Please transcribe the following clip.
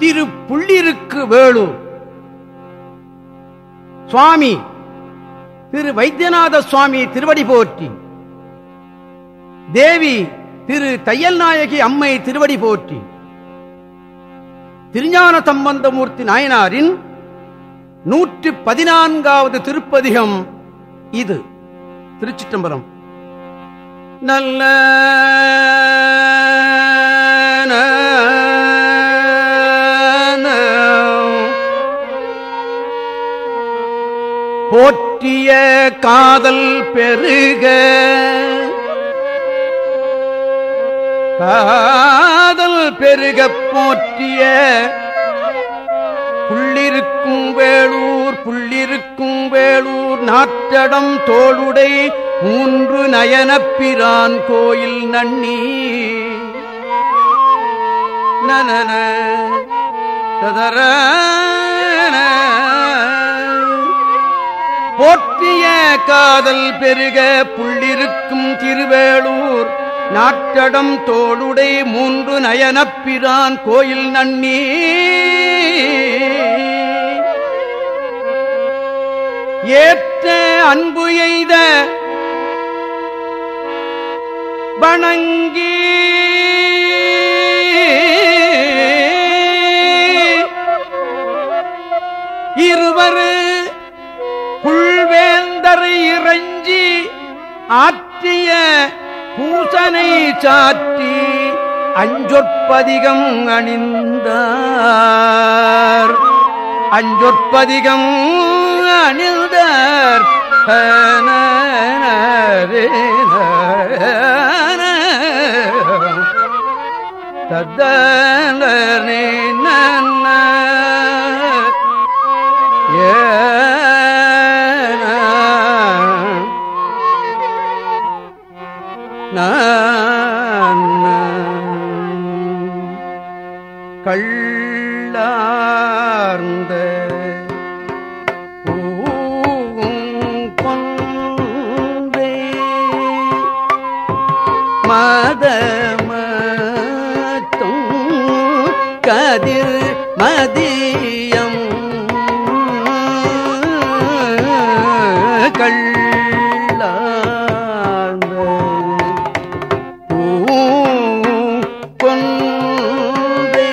திரு புள்ளிருக்கு வேளூர் சுவாமி திரு வைத்தியநாத சுவாமி திருவடி போற்றி. தேவி திரு தையல் நாயகி அம்மை திருவடி போற்றி. திருஞான சம்பந்தமூர்த்தி நாயனாரின் நூற்றி பதினான்காவது திருப்பதிகம் இது. திருச்சிட்டம்பரம் நல்ல போற்றிய காதல் பெருக. காதல் பெருக போற்றிய புள்ளிருக்கும் வேளூர் புள்ளிருக்கும் வேளூர் நாற்றடம் தோளுடை மூன்று நயனப்பிரான் கோயில் நன்னி நனன ததர காதல் பெருக புள்ளிருக்கும் திருவேளூர். நாட்டடம் தோளுடை மூன்று நயனப்பிரான் கோயில் நன்னி. ஏற்ற அன்பு எய்த வணங்கி. இருவரு ஆற்றிய பூசனை சாற்றி அஞ்சொற்பதிகம் அணிந்தார். அஞ்சொற்பதிகம் அணிந்தார். தத்தனே நன்ன ஏன கள்ளார்ந்த மதமத்தும் கதிர் மதியம். கள்